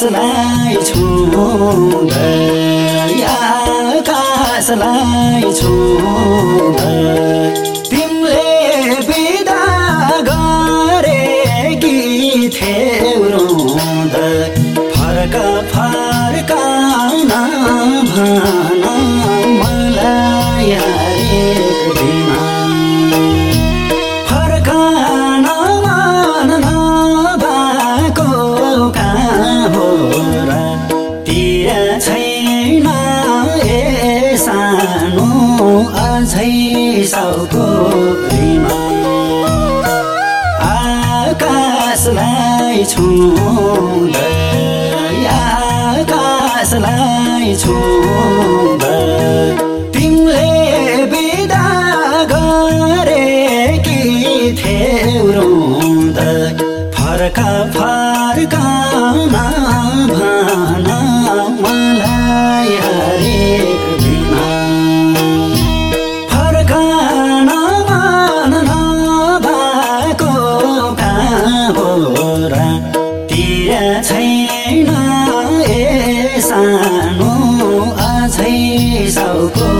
आकाशलाई छुँदै आकाशलाई छुँदै। या सलाई छु। जानु आजै साउको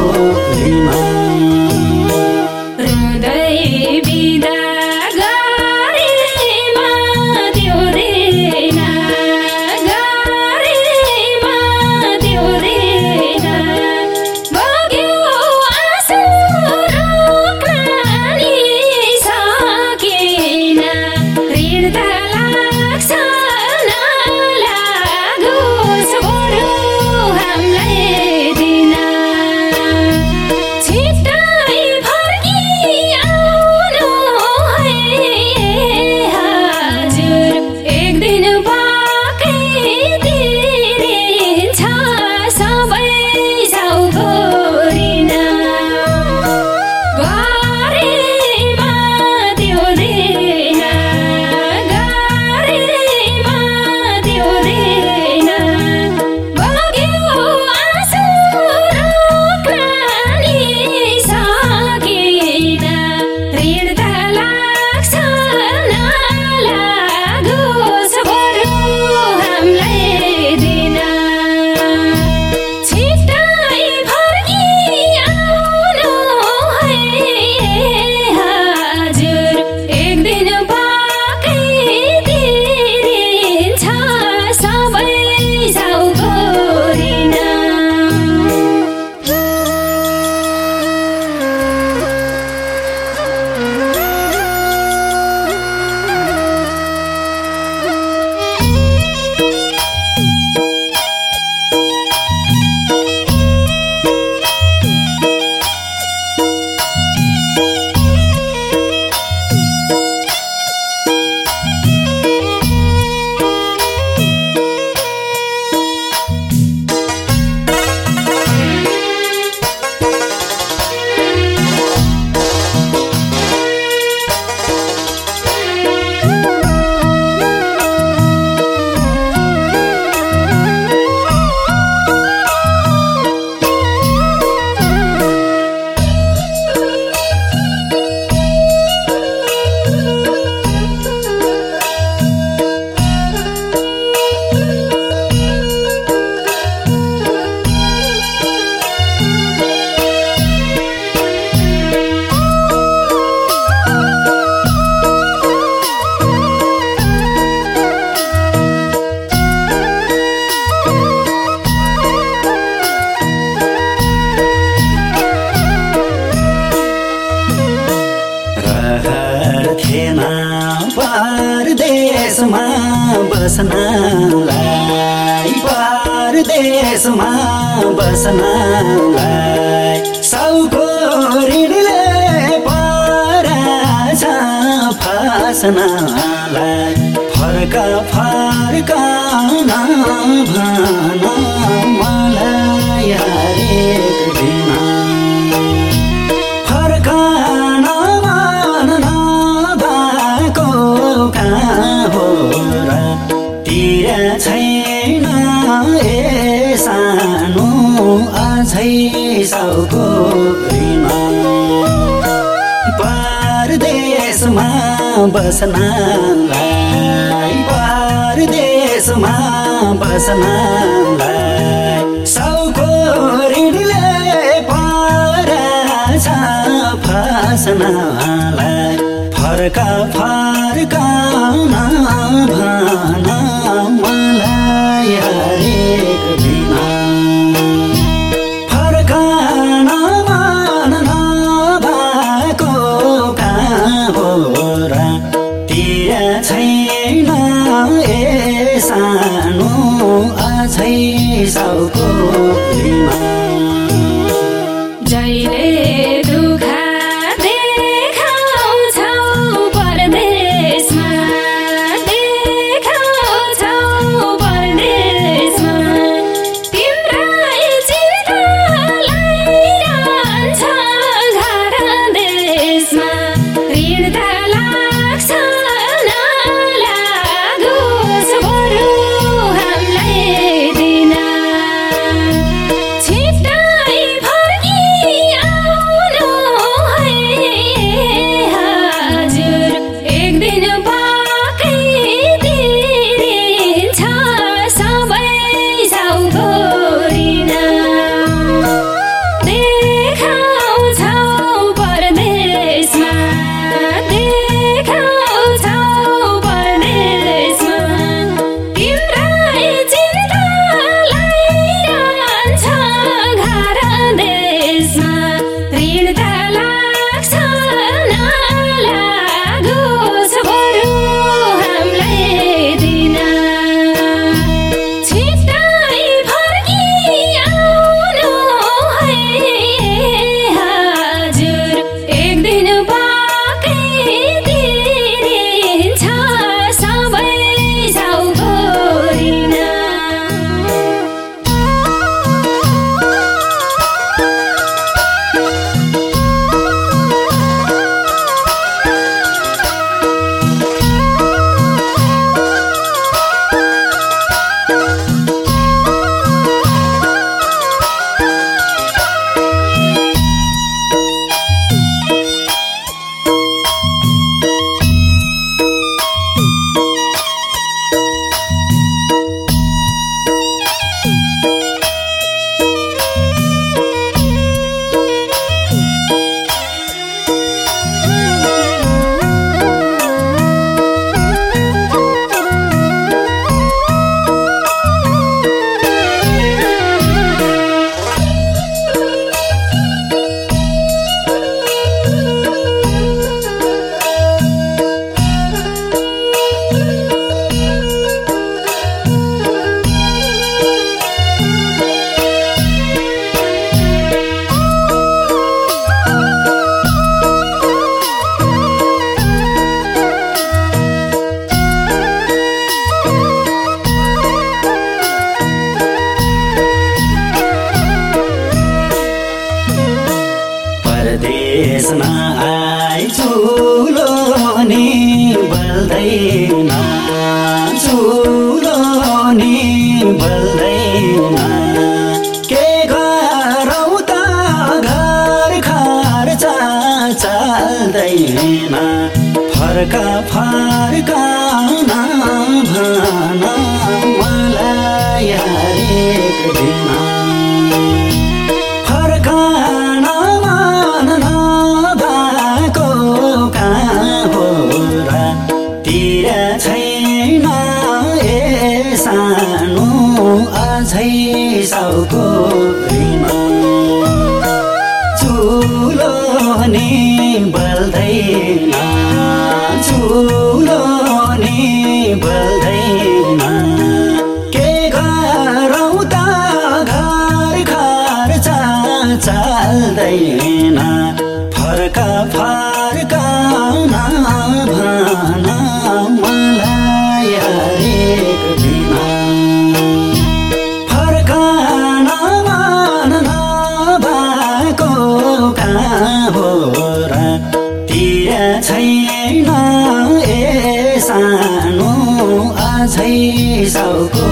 बाँच्नलाई फर्क फर्काउन भन मलाई हरेक दिन। फर्कन मन नभएको कहाँ हो र तिर छैन ए सानो अझै सौको पारदेशमा बस्नलाई परदेशमा बस्नलाई सौको ऋणले पराछ फस्नलाई फर्का फर्कामा देशमा आइ चुलो नि बल्दैन चुलो नि बल्दैन के गरौँ त घर खर्च चाल्दैन फर्का फर्का भन मलाई हरेक दिन हो रातिर छैन ए सानो अझै सौको